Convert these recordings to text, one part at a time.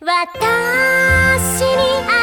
私に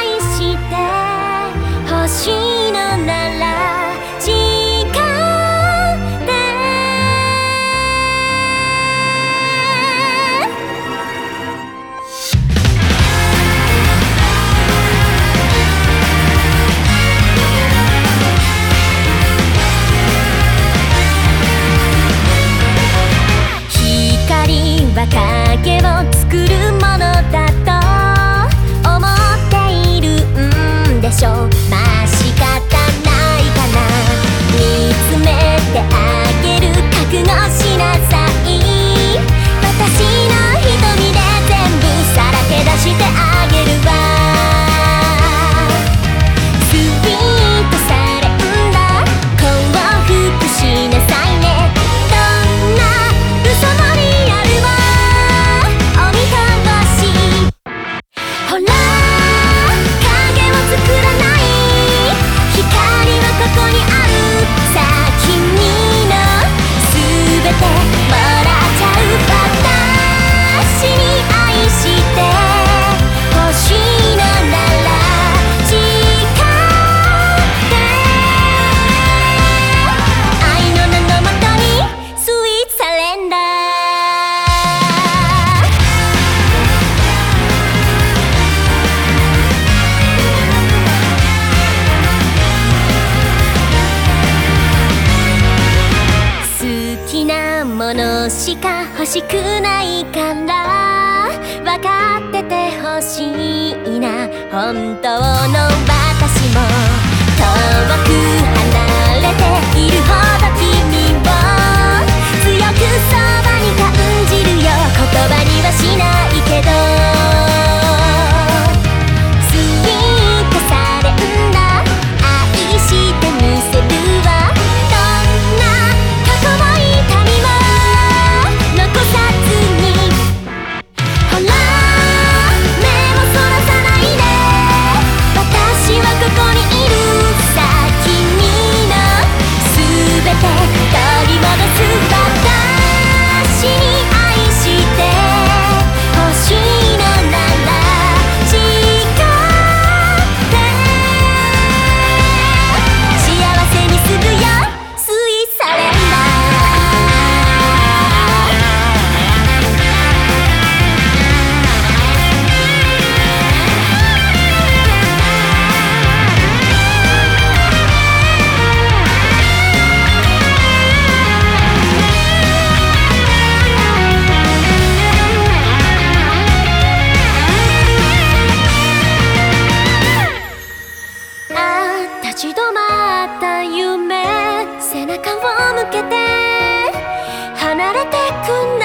欲しくないから分かってて欲しいな。本当の私も遠く離れている方った夢背中を向けて離れてくな。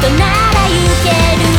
人なら行ける